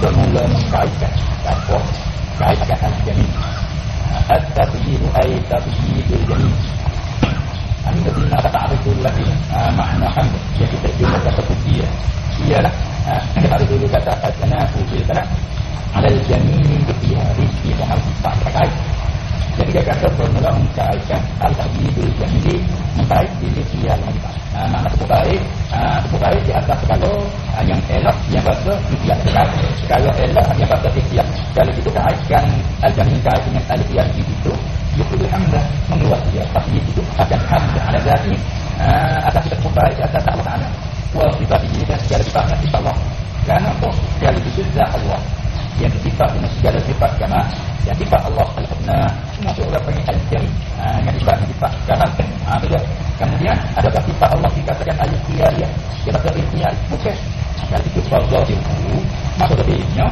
bermula mengkaitkan apa kaitkan al-jami at-tabyidu ay tabyidul jami anda bila ta'riful lagi makna hamd yang kita jumpa kata dia ialah kita tahu dulu kata at-tanafu bil kalam ala al-jami fi hadhihi wa hadhihi terkait jadi dia kata bermula mengkaitkan al-tabyidul jami mengkait diri dia lagi Ah, mana itu baik ah, itu baik di atas kalau yang elok yang bagus ikhtiar kalau elok yang bagus ikhtiar kalau itu kaitkan al-jamin kait dengan al-ikhtiar itu itu hamdah menguat dia tapi itu akan hamdah ala zati atas kita baik atas Allah Ta'ala wa sifat ini dan segala sifatnya sifat Allah karena apa? Sekali itu zat Allah. Yang sifat dengan segala sifat karena yang sifat Allah Al-Husna masuk orang panggil Al-Jami yang sifat sifat karena kemudian ada sifat Allah dikatakan Al-Qiyar ya dia kata Al-Qiyar bukan kalau itu Allah itu masuk dari ini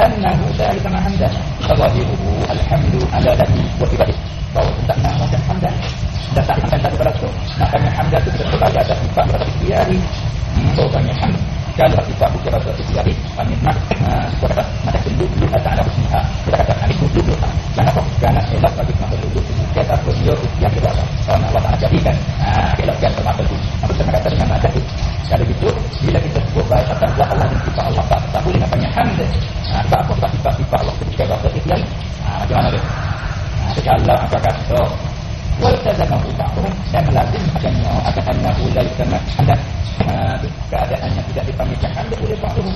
أنه ذلك ما حمده فظاهره الحمد على ذاته وصفته bahwa tidak nak macam hamdan dan tak akan satu pada itu makanya hamdan itu tidak sebagai ada sifat pada ikhtiari bahwasanya hamd kalau sifat bukan pada ikhtiari kami nak kata maka tunduk dulu kata ada bismillah kita kata hari tunduk dulu kenapa kerana elok bagi maka tunduk kita pun dia yang kita karena Allah Ta'ala jadikan elokkan semata itu apa saya kata dengan ada itu kalau begitu bila kita sebut baik atas Allah dan sifat Allah tak, tak boleh namanya hamd tak apa tak sifat-sifat Allah ketika bahasa ikhtiari macam mana dia Allah apa kata Waltazamahu ba'dhum dan lazim akannya akan annahu laisa mahdan keadaannya tidak dipanggilkan hamd oleh ba'dhum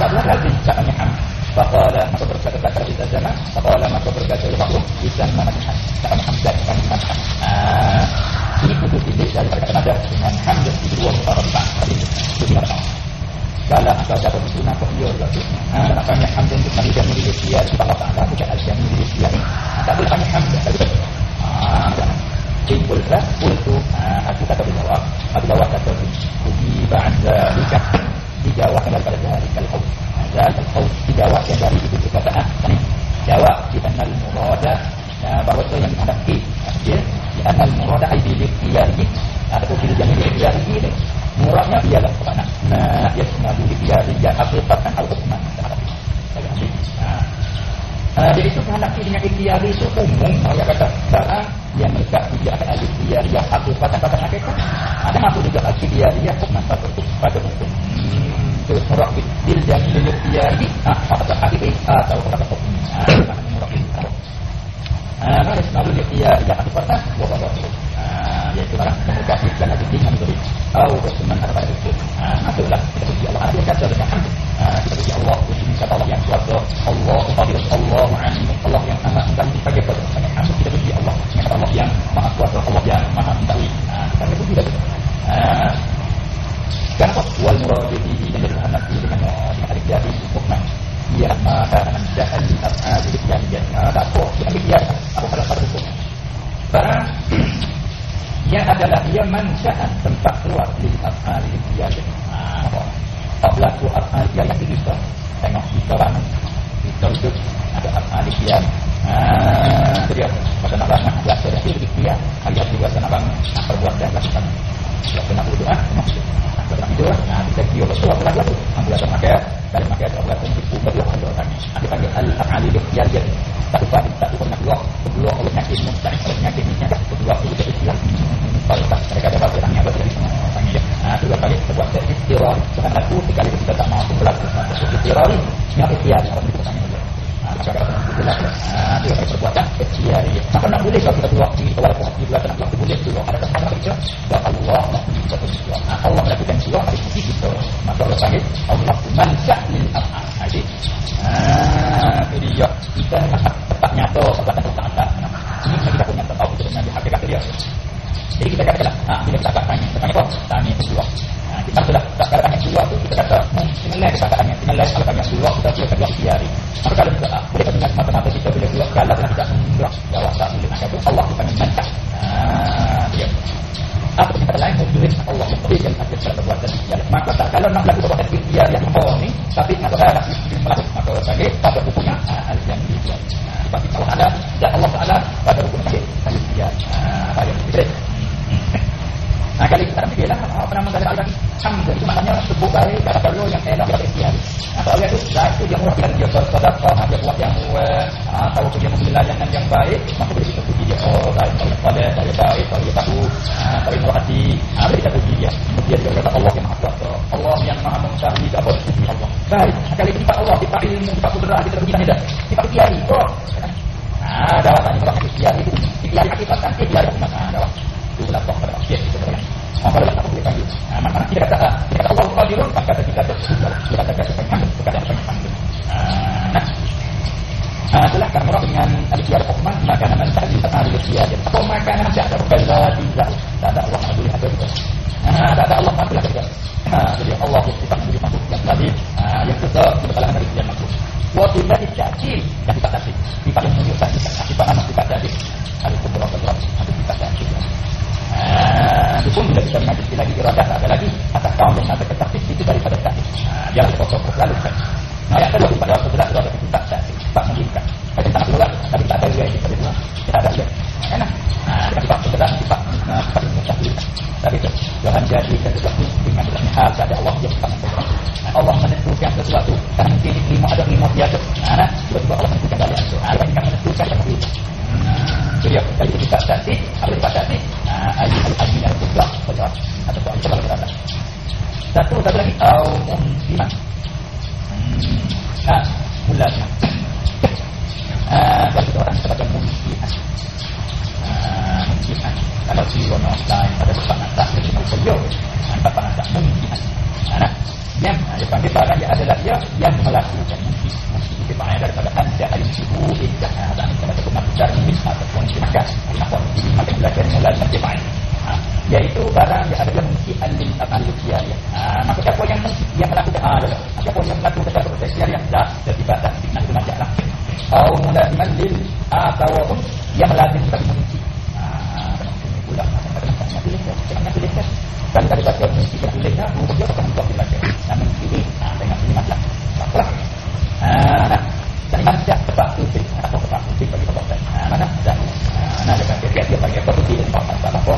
tak boleh lazim katanya hamd faqala maka berkata kata kita zaman faqala maka berkata ba'dhum bisa mana tak hamd dan hamd ini kudu pilih dari kata nada dengan hamd di dua tadi itu tidak sama kalau atau dapat itu nak dia berarti nak tanya hamd untuk manusia milik dia. Allah Taala bukan al-jami milik dia. Tak boleh tanya hamd Timbul lah untuk aku kata berjawab Aku jawab kata Uji ba'da lika Dijawabkan daripada dari kalkau Dari kalkau Dijawabkan dari itu perkataan Jawab Kita nal murada Bahawa itu yang dihadapi Dia Kita nal murada Aibilik Iyari Ataupun bila jangan Bilik Iyari ini Muradnya ialah kepada Nah Ya semua Bilik Iyari Yang akhirkan Al-Uthman Nah Uh, jadi itu menghadapi dengan ikhtiar itu umum saya kata barang yang mereka tidak ada ikhtiar yang satu pada hakikat ada masuk juga ikhtiar yang hukum pada pada terus murah bil dan bil ikhtiar ah pada hakikat atau hukum murah bil ah kalau selalu ikhtiar yang satu pada bahwa yaitu barang komunikasi dan lagi dengan dari atau berteman pada itu. Masuklah. Kita Allah ada kata dengan kita Allah kata Allah yang kuasa Allah Allah Alim Allah yang amat dan sebagai pada hamd kita puji Allah. Allah. Yang maha kuasa Allah yang maha mengetahui kita puji dia Kenapa wal murad bihi dan berhadap dengan dengan jadi hukman ya maka anda al-af'al yang yang tak apa dia apa kalau pada hukum barang yang adalah dia mansaan tempat keluar di afal dia. Apa? Tak berlaku afal dia yang kita tengok kita orang kita hidup dia dia. Pada nak bangun biasa. Dia dia ayat juga sana bangun perbuat dan lakukan kalau kena berdoa maksud kalau tidur nah kita kira bersuara berlaku ambil ada makan dari makan atau berlaku itu berdoa berdoa kami. Ada panggil al-afal dia dia satu kali satu pernah keluar kedua oleh nyakit mustahil oleh nyakit ini kedua oleh kecil kalau tak mereka ada bahasa yang ada dari tanya dia ah dua kali sebuah servis tirol bukan aku sekali kita tak mampu berlaku sesuatu tirol ini apa dia kalau kita tanya dia maka kata itu lah ah dia dia maka nak boleh kalau kita keluar di luar pohon di luar tanah boleh keluar ada kesempatan kerja dan Allah Allah melakukan keluar hari itu kita maka Allah panggil Allah mansah lil af'al jadi ah dia kita tetap nyata tetap tetap ini kita punya tahu dengan hakikat dia jadi kita katakan, ha, bila kita kata tanya, tanya apa? Tanya. Ha, kita sudah tak kata tanya kedua tu, kita kata, jelek sangatnya jelek sangatnya sudah kita tidak boleh biarkan maka dalam doa boleh kita mata mata kita bila buat kalau kita tidak berdoa jawab sahaja Allah. Pun tidak bisa mengaji lagi iradah ada lagi atas kaum yang ada ketaktik itu daripada taktik. Ah, jangan kosong lalu kan. Nah, yang kedua pada waktu berat itu ada kita caci tak mengikat. Tapi tak keluar, tapi tak ada juga yang kita keluar. Kita ada juga. Enak. Nah, kita tak bergerak, kita tak mencapai. Tapi itu, jangan jadi sesuatu dengan dalam hal ada Allah yang tak bergerak. Allah menentukan sesuatu. Tak mungkin lima ada lima biasa. Nah, tiba-tiba Allah menentukan kalian. Nah, bagi kami menentukan yang berbeda. Jadi, kalau kita cantik, apa kita cantik? Nah, ayat ayat yang bergerak, bergerak. Atau kalau kita bergerak. Satu, satu lagi. Aum iman. Nah, mulanya bagi orang sebagai mungkinan mungkinan kalau si Yono lain pada depan atas jadi mau beliau depan atas mungkinan nah. Yang yang panggil barang yang adalah dia yang melakukan mungkin itu maknanya daripada anda alim sibu indah dan pada kebenaran besar ini ataupun dimakan ataupun dimakan belajar mulai macam yaitu barang yang adalah mungkin alim alim dia ya. maka siapa yang yang melakukan adalah siapa yang melakukan proses dia yang dah terlibat dan itu macam lah atau mulaziman lil atau yang lazim sebagai kunci. Ah, pula macam pilih macam pilih kan. Kalau ada baca kunci yang pilihnya, mungkin dia akan buat baca. Namun pilih, ah, dengan pilih macam. Baiklah. Ah, nah, dari mana dia sebab kunci atau sebab kunci bagi baca. Ah, mana dah. Ah, nah, dia kata dia dia bagi apa kunci dan apa apa.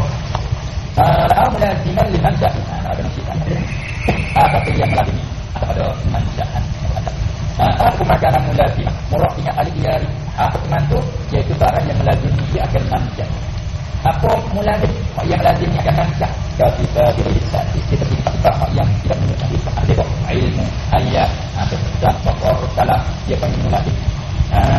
Ah, mulaziman lil mansa. Ah, ada nasi kan. Ah, tapi yang lazim atau ada manjaan. Aku makanan mulazim Murahnya al-iyari Aku mengantu Iaitu barang yang melazim Dia akan manjat Apa mulazim Yang melazimnya akan manjat Kalau kita dirilisat Kita tidak yang tidak menunjukkan Dia buat ilmu Ayat Atau tak Bapak Salam Dia panggil mulazim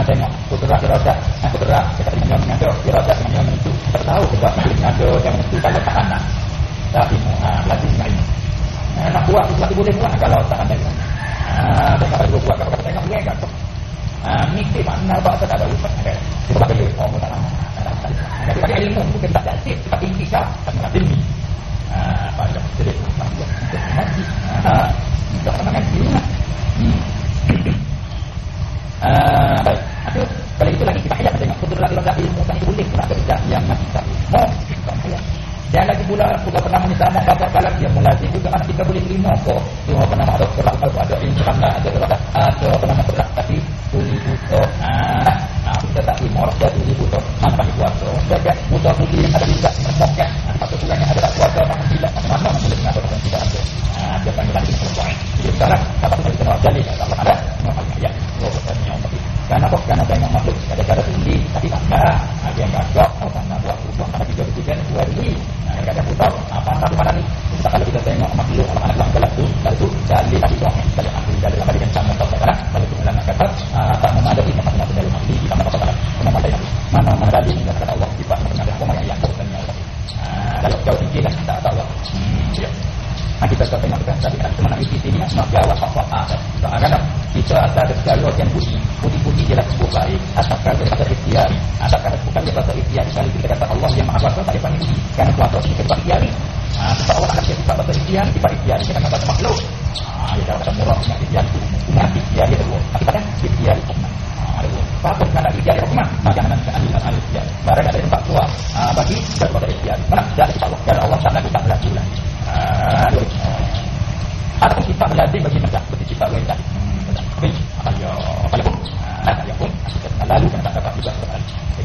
Tengok Kuterak Kiradat Kuterak Kita tengok Mengado Kiradat Yang menentu Kita tahu Kita mengado Yang menentu Kalau tak anak Tapi Melazim ilmu Nak buat Sesuatu boleh buat Kalau tak ada Ah, kalau dua buat kalau tengok dia enggak. Ah, mesti mana buat tak ada usaha ada. Sebab dia oh tak lama. Jadi pada ilmu mungkin tak ada sih, tapi bisa tak ada tinggi. Ah, pada jadi ngaji. Ah, tak pernah ngaji. Ah, baik. Aduh, kalau itu lagi kita hayat tengok betul lagi ilmu kan boleh kita kerja yang masih tak. Dan lagi pula kita pernah menyesal nak dapat kalam dia melazim juga anak kita boleh terima kok. Cuma pernah ada kerak kalau ada ilmu kerana ada kerak ada pernah kerak tapi tuli buta. Ah, ah kita tak terima orang tuli. Mana bagi puasa. Jaga buta putih yang ada juga mokah. yang selalu kita kata Allah yang maha kuasa tak dipanggil kerana kuasa kita tak ikhtiari ha, Allah akan kita batas ikhtiar kita ikhtiar kita kata makhluk. Ha, dia kata murah dengan ikhtiar itu dengan ikhtiar dia tapi kan ikhtiar itu Faham pun ikhtiar yang hukumah jangan nama kita ambil dan ikhtiar ya, Barang ada tempat tua ah, Bagi daripada ikhtiar Mana? Dia ada kita Allah. Dan Allah sana kita berlaku lah. Ada pun kita berlaku bagi kita Seperti kita hmm, berlaku Tapi Apa ya? Apa pun? Apa pun? Lalu kita tak dapat juga.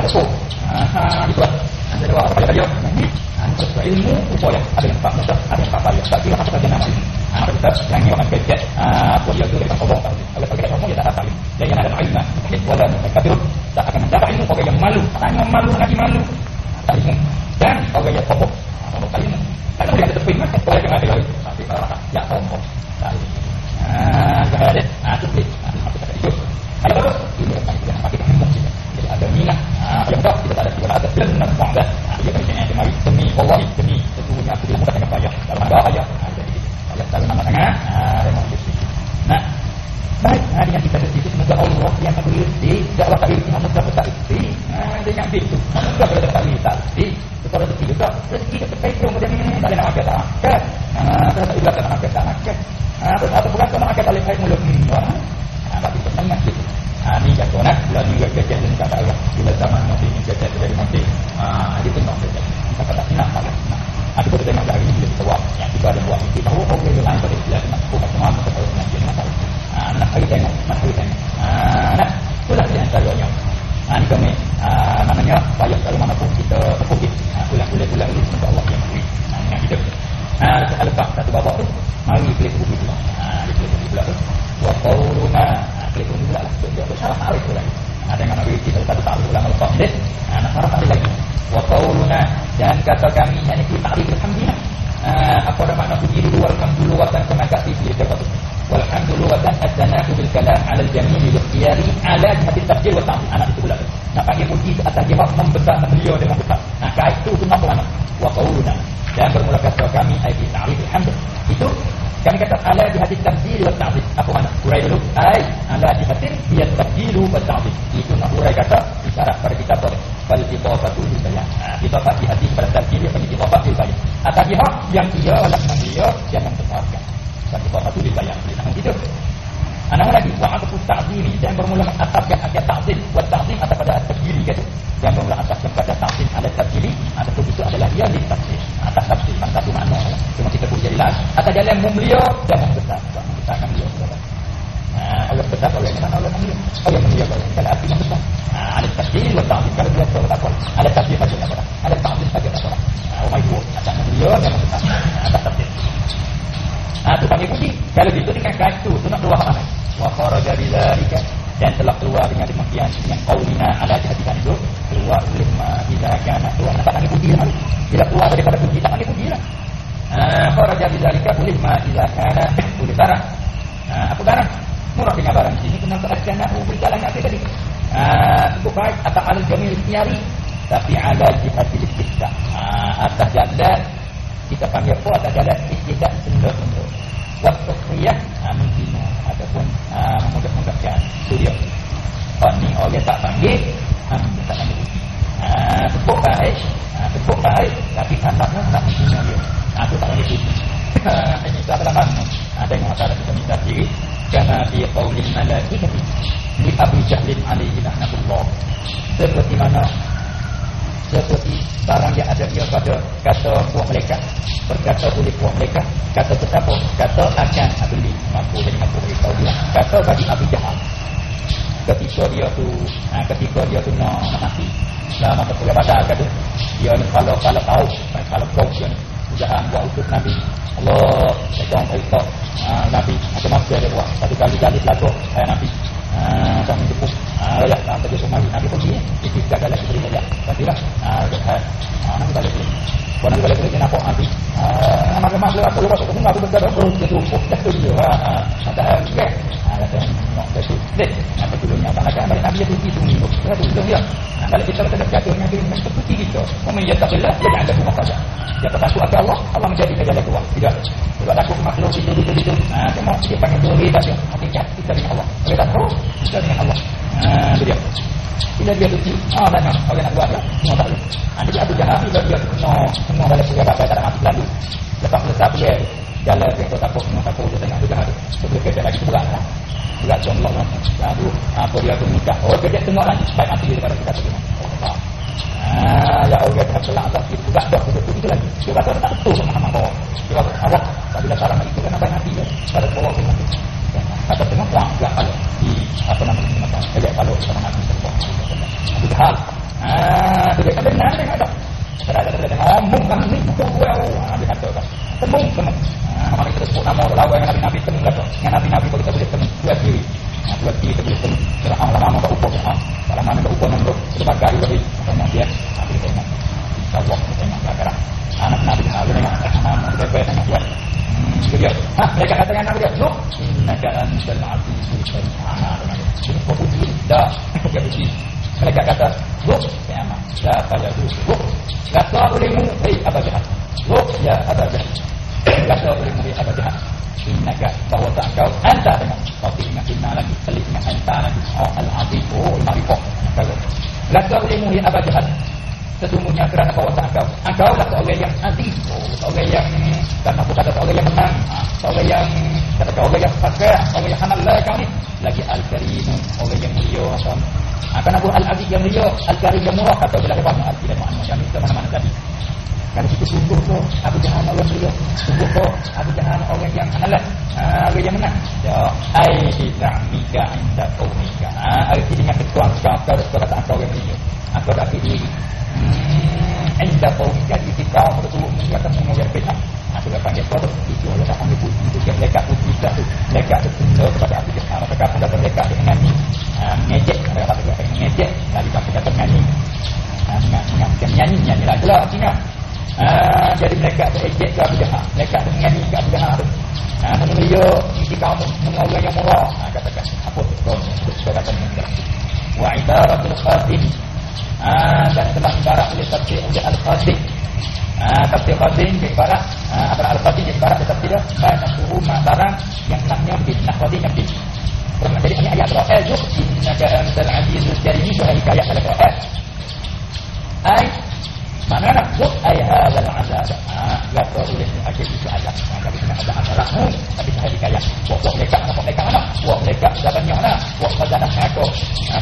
Belum, belum ada so. Ah, itu lah. Ada dua apa dia nanti. Antara ilmu upaya ada tak mudah, ada yang tak payah. Tak kira apa nama ini. Ah, kita yang orang kerja. Ah, apa dia tu kita ngomong tadi. Kalau kita ngomong dia tak dapat. Dia yang ada ilmu. Wala kafir tak akan mendapat ilmu orang yang malu. Tanya malu lagi malu. Tak ilmu. Dan orang yang kobok. Kalau kali ini. Kalau dia tetap ilmu, orang yang ada lagi. Tapi kalau ya. Tak ilmu. Ah, ada. Ah, tu boleh. Apa kata itu. Ada apa? Ini yang kita pakai ilmu kita. Jadi ada minat. Ah, yang tak kita tak ada kita ada benar bangga. Ah, dia kata yang kemari demi Allah demi sesungguhnya aku tidak dengan payah. Dalam ada ayat. Ah, jadi ayat dalam nama tangan. Ah, dan mau Nah, baik. Ah, dengan kita di situ semoga Allah yang akan berisi dakwah tadi Muhammad dapat tak isi. Ah, dengan itu. Muhammad dapat tak isi. Tak isi. Betul rezeki juga. Rezeki kita pakai kemudian ini tak ada nama kita. Kan? Ah, terus ibarat nama kita. Kan? Ah, terus atau bukan nama kita lihat mulut ini. Ah, tapi sebenarnya gitu. Ah, ni jatuh nak bulan ni juga kerja dan kata Allah bila zaman nanti ni kerja jadi nanti ah, itu nak kerja kita kata nak tak nak ah, kita tengok lagi bila kita buat yang kita ada buat kita tahu ok dia lain pada istilah nak buka semua kita tahu nak jadi masalah ah, nak kali tengok nak kali tengok ah, nak itulah yang caranya. Ah, ni kami ah, namanya payah kalau mana pun kita terpukit. Ah, ulang-ulang ini semoga Allah yang beri. Ah, yang hidup. Ah, letak satu babak tu mari pilih buku tu ah, dia pilih buku pula tu. Wa qawluna itu juga lah. Dia bersalah arif lagi. Ada yang nabi kita satu tahu ulama al-qasid anak sarah tadi lagi. Wa qauluna dan kata kami yang kita ta'rif alhamdulillah apa ada makna puji dulu alhamdulillah dan penagasi dia kata walhamdulillah dan at-tanahu bil kalam ala al-jamil bil ikhtiyari tafsir wa ta'rif anak itu pula nak panggil puji ke atas jawab membesar beliau dengan besar nah kait itu itu nama mana wa qauluna dan bermula kata kami ayat ta'rif alhamdulillah itu kami kata ala di hati tabdil wa ta'dil. Apa makna? Urai dulu. Ai ala di hati dia tabdil wa ta'dil. Itu nak urai kata isyarat pada kita boleh. Kalau kita satu di saya. Kita pasti hati pada tabdil yang kita pasti saya. Atas dia yang dia adalah dia jangan terpakai. Satu satu di. Jangan Anak lagi wa aku ta'dili dan bermula ataskan akan ta'dil wa ta'dil atas pada tabdil gitu. Yang bermula ataskan pada ta'dil ada tabdili ada itu adalah dia di tafsir. Atas tafsir satu makna. Cuma kita pun jadilah atas jalan mulia dan membesar. Kita akan. Nah, Allah besar oleh mana Allah mulia. Allah mulia kalau arti membesar. Nah, ada tafsir wa ta'dil kalau dia bertakwa. Ada tafsir saja tak Ada ta'dil saja tak apa. Nah, oh my God, atas mulia dan membesar. Atas tafsir. Nah, itu panggil puji. Kalau gitu kait itu, itu nak keluar mana? Wa kharaja bidzalika dan telah keluar dengan demikian yang qaulina ala jihadikan itu keluar lima idza kana keluar tak panggil puji lah. Bila keluar daripada puji tak panggil puji lah. Ah, kharaja bidzalika lima idza kana boleh barang. Ah, apa barang? Murah dengan barang sini kena teraskan aku berjalan apa tadi. Ah, cukup baik atau al jamil tiari tapi ada jihadil kita. Ah, atas jalan kita panggil apa atas jalan istidak sendok-sendok waktu kriyah ataupun mudah-mudahkan studio oh ni orang tak panggil dia tak panggil. Tepuk baik tepuk baik tapi kasarnya tak mungkin dia. Aku tak panggil itu ini tak dalam ada yang masalah kita minta diri. Kerana dia qawlin malaikati li Abu Jahlin alaihi laknatullah seperti mana seperti barang yang ada dia pada kata buah mereka. Berkata oleh buah mereka. Kata tetapi kata akan beli mampu dan mampu mereka bilang kata bagi Abu Jahal. Ketika dia tu ha, ketika dia tu nak mati. Dalam masa kuliah badar kata. Dia ni kalau kalau tahu kalau kau dia ni Jahan buat untuk Nabi. Allah Sekong Kau. Ha, Nabi Macam-macam dia buat. Satu kali-kali pelakuk Saya Nabi. Ah, kami tepuk ah, ya tak ada semua nabi pergi itu tidak ada lagi beri saja tapi lah ah, ah, nanti balik kalau nanti balik lagi kenapa nanti ah, maka masuk aku lupa aku nggak berbeda terus itu itu dia ah, ada juga ada yang itu deh nanti dulunya karena kan balik nabi itu itu minggu itu itu dia kalau kita tidak jatuhnya di seperti itu kemudian tak boleh dia ada semua saja dia takut akan Allah Allah menjadi kejadian tua tidak tidak takut makhluk itu itu itu nah cuma dia pakai dua kita sih hati kita dengan Allah kita tahu kita dengan Allah itu dia bila dia suci ah banyak orang nak buat lah. Semua tak boleh. Ha, jadi Abu Jahal bila dia semua semua dalam segala apa tak ada mati lalu lepas letak dia jalan ke kota pun semua takut dia tengah Abu Jahal tu dia lagi berat lah. Berat Allah lah. Lalu apa dia tu nikah. Oh kerja tengok lagi baik mati daripada kita tu Ah, ya Allah kita pelak atas itu tak dah betul itu lagi. Dia kata tak betul sama. Dia kata awak tak bila saran itu kan apa nanti ya. Pada bawa ke nanti. Kata tengok wang enggak kalau apa nama Kayak kalau sama nanti sebab. Itu hal. Ah, dia kata benar dia kata. Ngomong kan ni bukan gua. Ah, dia kata kan. Temung. Ah, mari kita sebut nama lawan yang nabi-nabi temung kata. Yang nabi-nabi kalau kita boleh dua diri. Dua diri kita boleh temung. Serah lama-lama tak ukur. Kalau mana tak ukur nanti sebagai lebih kemudian Nabi tengok Allah tengok kata anak Nabi Harun tengok anak Nabi tengok buat dia ha mereka kata dengan Nabi dia. No innaka antal azizul karim ini putih dah. Dia putih mereka kata no ya mak la fajadu no kata olehmu hei apa jahat? No ya apa jahat? Kata olehmu hei apa jahat? Innaka bahwa tak kau. Anta dengan tapi ingat inna lagi kali ingat anta lagi. Oh al-azim. Oh al-marifah kalau Laka ilmu yang abad jahat Sesungguhnya kerana kau tak kau. Engkau lah seorang yang nanti. Seorang yang Tak mampu kata seorang yang menang Seorang yang Kata kau yang pakai Seorang yang hanal lah kau ni. Lagi Al-Karim Orang yang mulia Akan Abu Al-Aziz yang mulia Al-Karim yang murah Kata bila hebat Al-Aziz dan Muhammad Yang kita mana-mana tadi. Kalau kita sungguh tu Abu Jahan Allah mulia. Sungguh tu Abu Jahan orang yang hanal Orang yang menang. Ya Aizah Mika Indah Kau Mika Arti dengan ketua Kau kau kau kata kau yang mulia Aku tak diri Indah Kau Mika Di kita Betul Menguatkan semua yang benar. Aku dah panggil kau Itu tak panggil pun Itu yang mereka pun Kita tu. Mereka tu Tunda kepada Abu Jahan Mereka pun dapat mereka tu Menyanyi Mengejek. Mereka kata Mengejek. Dari kata kata menyanyi Menyanyi Menyanyi lagu lah Artinya Ah, jadi mereka berejek ke Abu Jahal mereka menyanyi ke Abu Jahal ha, menulia isi kamu mengawal yang murah ha, katakan apa itu kau? Katakan wa ibaratul khatim ha, dan telah ibarat oleh tafsir al-khatim ha, tafsir ibarat ha, apa al-khatim ibarat tetapi dia banyak suhu barang yang namanya khatim yang fitnah jadi ini ayat itu innaka antal azizul karim itu ayat pada Quran ayat mana nak buat ayat hadal azab la boleh akhir itu azab tapi kena ada asalah tapi saya dikaya buat mereka buat mereka mana buat mereka zaman yang mana buat pada aku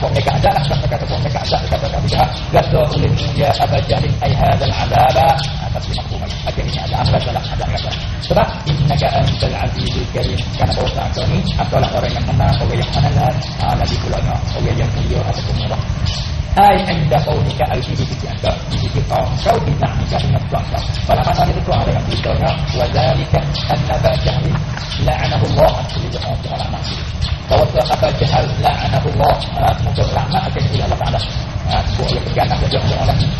buat mereka ada lah kata kata buat mereka ada kata kata dia la boleh ya abajalin ayat hadal azab tapi maklum akhirnya ada asalah dalam ada kata sebab innaka antal azizul karim karena bahwa kau ni adalah orang yang menang orang yang menang lagi pula orang yang mulia ataupun murah Hai anda kau nikah al sini di anda di sisi kau kau tidak nikah dengan tuan kau. Pada masa itu kau ada yang beritahu wadzalika anna ba'jahli la'anahu Allah tidak mau taala nafsi. Bahwa tuan apa jahal la'anahu Allah semoga rahmat akan dari Allah Taala. Boleh pegang nak jadi orang lain.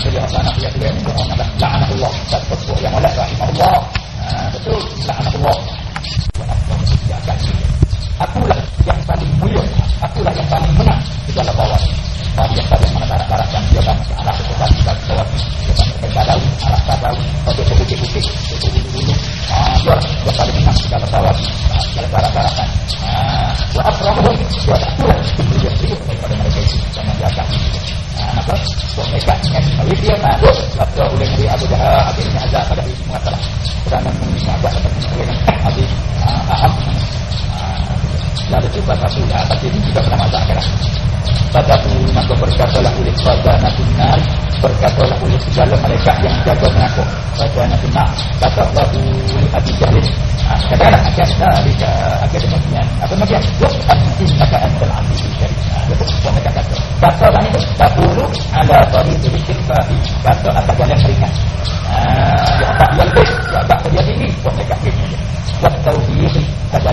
Jadi apa nak dia dia orang Allah la'anahu Allah satu yang oleh rahimahullah. Betul la'anahu Allah. Akulah yang paling mulia. Akulah yang paling menang Itu adalah bawah. Bagi yang paling mana darah-darah Dan dia akan arah ke depan Dan bawah Dia akan ke badau Arah Kalau dia bukit-bukit. Dia bukit-bukit. Dia dia paling menang Di dalam bawah. Dalam darah-darah kan Wa aframuhum Dia tak pula Itu dia hidup Daripada mereka itu Jangan dia akan Maka Buat mereka. Dengan Mari dia masuk Lalu oleh Nabi Abu Jaha Akhirnya azab pada hari Mengatalah Kerana mengatalah Habis. Aham lalu coba satu dah tapi ini juga pernah masak kan pada tu maka berkatalah oleh pada nabinar berkatalah oleh segala mereka yang jaga mengaku pada nabinar kata bahu hati jahil kadang-kadang akan dari akan demikian apa demikian anti maka antal ambil dari itu mereka kata kata lah itu tak perlu ada tadi sedikit babi kata apa yang ringan ya tak yang baik ya tak dia tinggi mereka ini waktu ini kata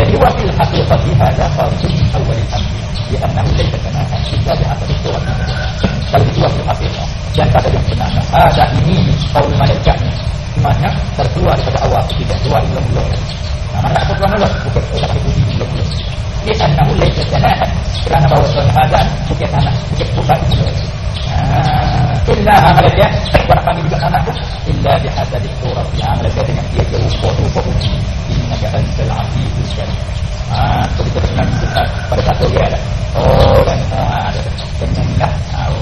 jadi wakil haqiqati hadha farsun awal al-amri liannahu laysa kanaha illa bi'atar al-qurat kalau itu wakil haqiqah dan pada yang benar ada ini kaum malaikat. Semuanya terkeluar daripada awal tidak keluar mula-mula nah mana aku keluar mula bukan tak ada puji mula-mula liannahu laysa kanaha kerana bahawa suatu hadan bukan tanah bukan bukan mula illa malaikat orang panggil juga tanah illa bi'atar al-qurat yang malaikat dengan dia jauh foto-foto innaka antal azizul karim ah so kita pernah pada satu dia ada. Oh dan ada. Penyangga oh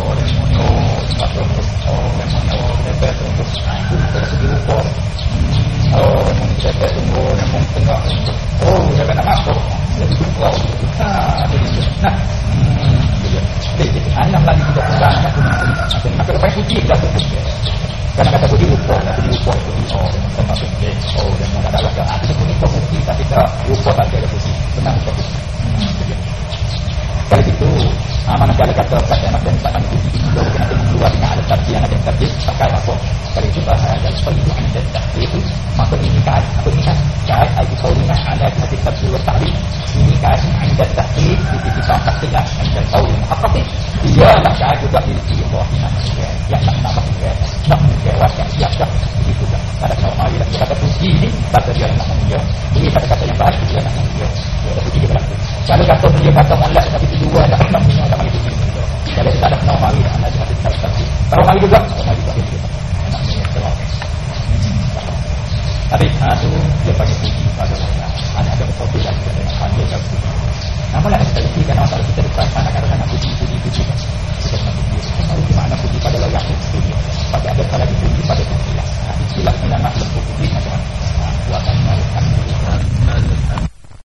nak maka lepas uji kita sebut karena kata budi lupa, kata budi lupa itu di oh, termasuk dia, oh, dan mana adalah kan, aku sebut itu bukti, tapi tak lupa tak ada bukti, senang lupa bukti. Kali itu, ah, manakala kata kata yang macam tak ada bukti, itu kena keluar dengan ada tarji yang ada yang tarji, pakai apa? Kali itu bahaya dan sekali itu ada tarji itu, maka ini kan, apa ini kan? Kait ayat kaulinah ada hati tarji wa ta'lim. Ini kan, ada di kita ada. Apa sih?